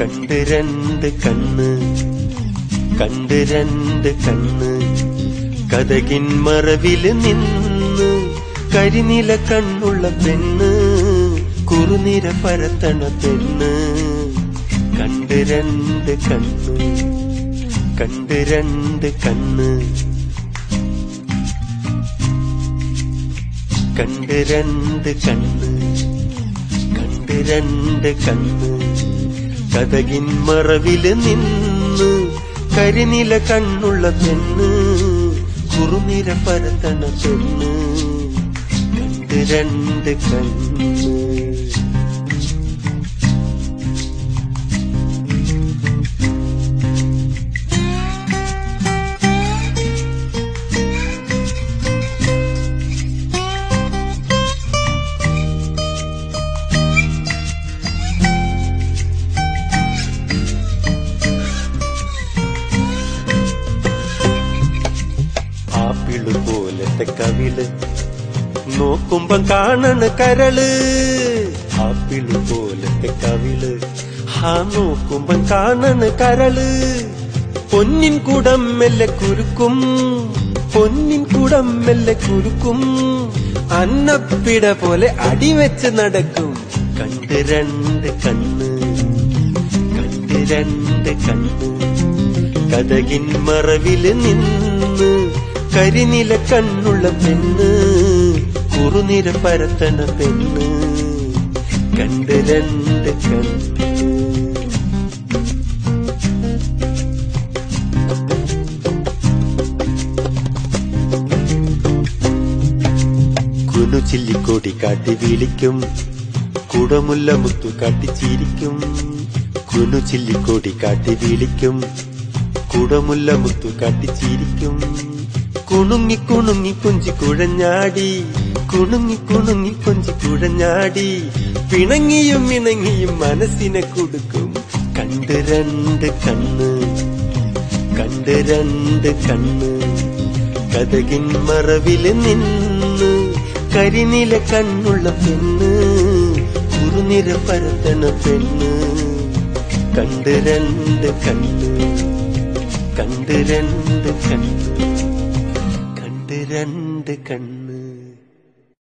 കണ്ട് രണ്ട് കണ്ണ് കണ്ട് രണ്ട് കണ്ണ്. കഥകിൻ മറവിൽ നിന്ന് കരിനില കണ്ണുള്ള പെണ്ണ് കുറുനിര പരത്തണ പെണ്ണ് കണ്ട് രണ്ട് കണ്ണ് കണ്ട് രണ്ട് കണ്ണ്. കണ്ട് രണ്ട് കണ്ണ് കണ്ട് രണ്ട് കണ്ണ്. കഥകിൻ മറവിൽ നിന്ന് കരിനില കണ്ണുള്ള പെണ്ണ് കുറുനിര പരത്തണ പെണ്ണ് രണ്ട് രണ്ട് കണ്ണ്. കവിൾ നോക്കുമ്പം കാണണ് കരൾ. ആപ്പിൾ പോലത്തെ കവിൾ. ആ നോക്കുമ്പം കാണണ് കരൾ. പൊന്നിൻ കൂടം മെല്ലെ കുരുക്കും. പൊന്നിൻ കൂടം മെല്ലെ കുരുക്കും. അന്നപ്പിട പോലെ അടിവെച്ച് നടക്കും. കണ്ട് രണ്ട് കണ്ണ്. കണ്ട് രണ്ട് കണ്ണ്. കഥകിൻ മറവിൽ നിന്ന് കരിനില കണ്ണുള്ള പെണ്ണ് കുറുനിര പരത്തണ പെണ്ണ് കണ്ട് രണ്ട് കണ്ണ്. കുനു ചില്ലിക്കോടി കാട്ടി വിളിക്കും കുടമുല്ല മുത്തു കാട്ടി ചിരിക്കും. കുനു ചില്ലിക്കോടി കാട്ടി വിളിക്കും കുടമുല്ല മുത്തു കാട്ടി ചിരിക്കും. കുണുങ്ങി കുണുങ്ങി കുഞ്ചി കുഴഞ്ഞാടി. കുണുങ്ങി കുണുങ്ങി കുഞ്ചി കുഴഞ്ഞാടി. പിണങ്ങിയും ഇണങ്ങിയും മനസ്സിനെ കൊടുക്കും. കണ്ട് രണ്ട് കണ്ണ്. കണ്ട് രണ്ട് കണ്ണ്. കഥകിൻ മറവിൽ നിന്ന് കരിനില കണ്ണുള്ള പെണ്ണ്. കുറുനിര പരത്തണ പെണ്ണ്. കണ്ട് രണ്ട് കണ്ണ്. കണ്ട് രണ്ട് കണ്ണ്. രണ്ട് കണ്ണ്